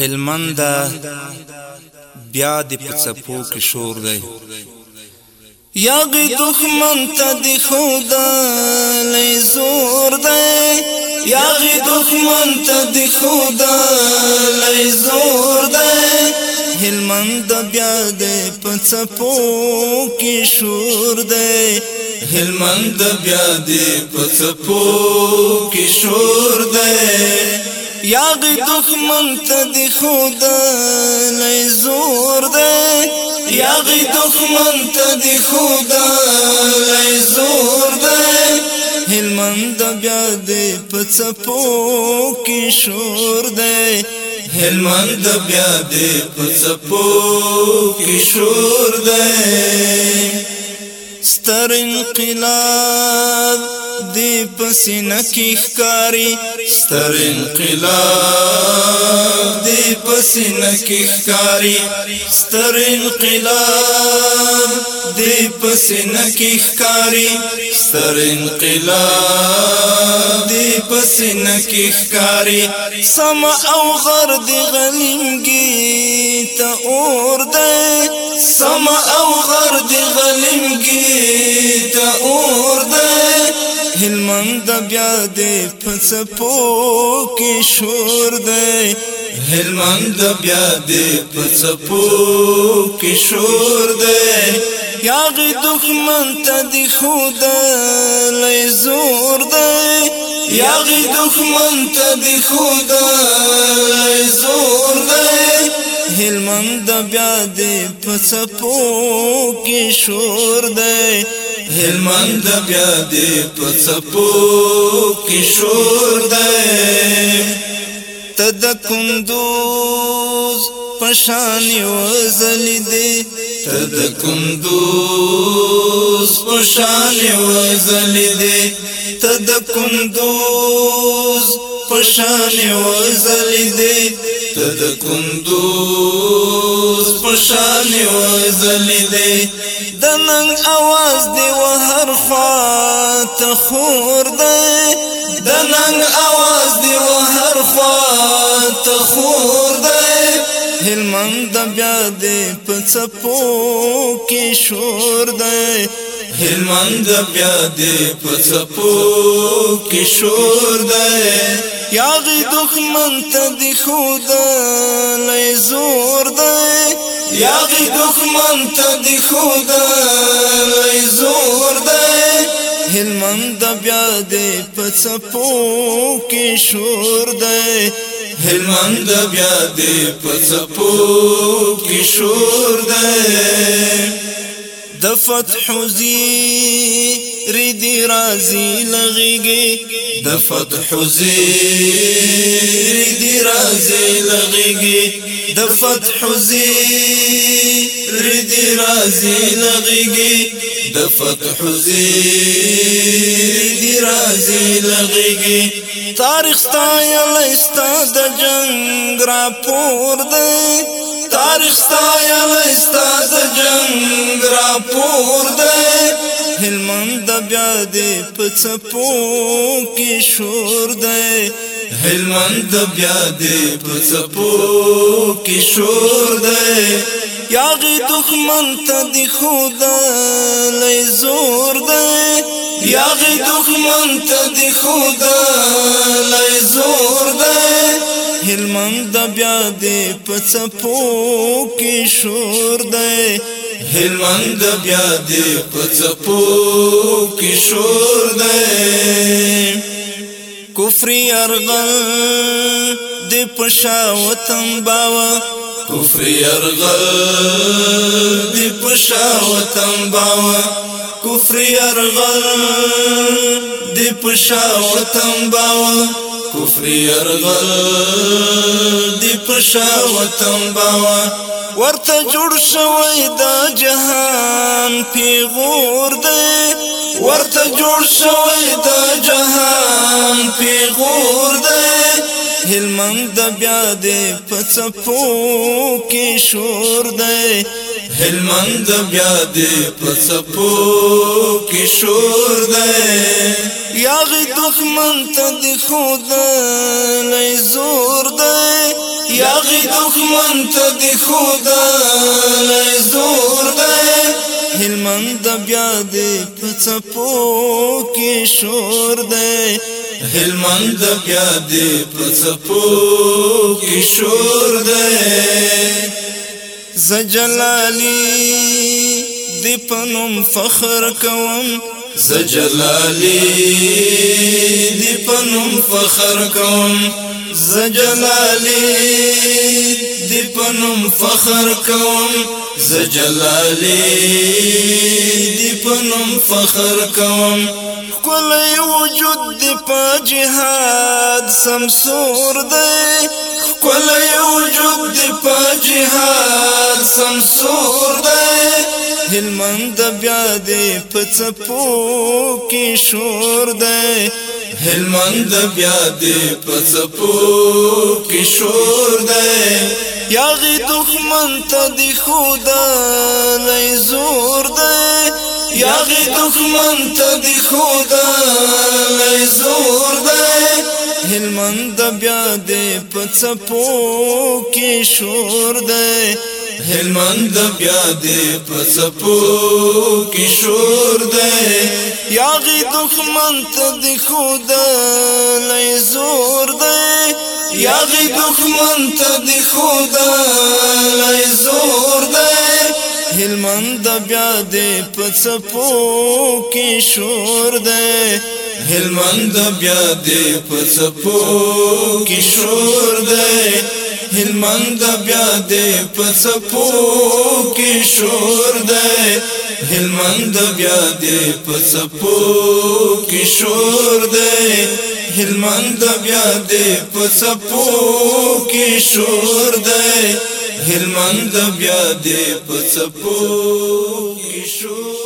هلمند بیا د پڅپو کې شور دی یاغی دخمن تا دی خودا لی زور دی یاغی دخمن تا دی خودا لی زور دی هلمند بیا دی پچپو کی شور دی هلمند بیا دی پچپو کی شور دی یاغی دخمن تا دی خود لی زور دی یاغی دخمن تا دی خود لی زور دی هلمند بیا دی پچپو کی شور دی هلمند بیا دی پچپو کی شور دی تر انقلاب دی پسینه کې ښکاری ستر انقلاب دی پسینه کې ښکاری ستر انقلاب دی پسینه کې ښکاری ستر انقلاب دی پسینه کې ښکاری سم او غر دی غلیمګي ته اور دی سم او غر دی غلیمګي هلمند بیا دې پڅپو کې شور دې هلمند بیا دې پڅپو کې شور دې یاغ دښمن ته دی خود لې زور دې یاغ دښمن ته دی خود لې زور دې هلمند بیا دې پڅپو کې شور دې هلمند د بیا دې په سپو کې شور دی تد کندوز پشان وزل دی تد کندوز پشان وزل دی تد کندوز پشان وزل دی تد کندوز پشان وزلی دی دننگ آواز دی و هر خوات خور دی دننگ آواز دی و هر خوات خور دی هلمند بیا دی پڅپو کې شور دی هلمند بیا دی پڅپو کې شور دی یاغی دخمن تا دی خودن لی زور دی یاغی دخمن تا دی خودن لی زور دی هلمند بیا دی پسپو کی شور دی هلمند بیا دی پسپو کی شور دی د فتح زیر دی رازی لغیگی د فتح زیر دی رازی لغیگی د فتح زیر دی رازی لغیگی د فتح زیر دی رازی لغیگی تاریخ ستا یلا ستا د جنگ را پور دی تاریخ ستا یلا ستا د جنگ پور دی هلمند بیا دی پڅپو کې شور دی هلمند بیا دی پڅپو کې شور دی یاغی دخمن تا دی خودا لی زور دی یاغی دخمن تا دی خودا لی زور دی هلمند بیا دی پڅپو کې شور دی هلمند بیا دې پڅپو کې شور دې کفر يرغل دې پښا وطن باوا کفر يرغل دې پښا وطن باوا کفر يرغل دې پښا وطن باوا کفر يرغل شي پشا وطن باوا ورته جوړ شوی دا جهان پیغور دی ورته جوړ شوی دا جهان پیغور دی هلمند د بیا دې پڅپو کې شور دی هلمند د بیا دې پڅپو کې شور دی یا غي دښمن ته د خود نه زور دی یاغی دخمن تا دی خودا لئی زور دے هلمند بیا دی پچپو کی شور دے هلمند بیا دی پچپو کی شور دے زجلالی دی پنم فخر کوم زجلالی دی پنم فخر کوم زجلالی دی پنم فخر کوم زجلالی دی پنم فخر کوم کلی وجود دی پا جهاد سمسور دی کلی وجود دی پا جهاد سمسور دی هلمند بیا دی پڅپو کې شور دی هلمند بیا دې پڅپو کې شور دی یاغي دښمن ته دی خدا نه زور دی یاغي دښمن ته دی خدا نه زور دی هلمند بیا دې پڅپو کې شور دی هلمند بیا دې پڅپو کې شور دی یاغی دخمن ته دی خود لای زور دی یاغی دخمن ته دی خود لای زور دی هلمند بیا دی پڅپو کې شور دی هلمند بیا دی پڅپو کې شور دی هلمند بیا دی پڅپو کې شور دی هلمند بیا دې په سپو کې شور دې هلمند بیا دې په سپو کې شور دې هلمند بیا دې په سپو کې شور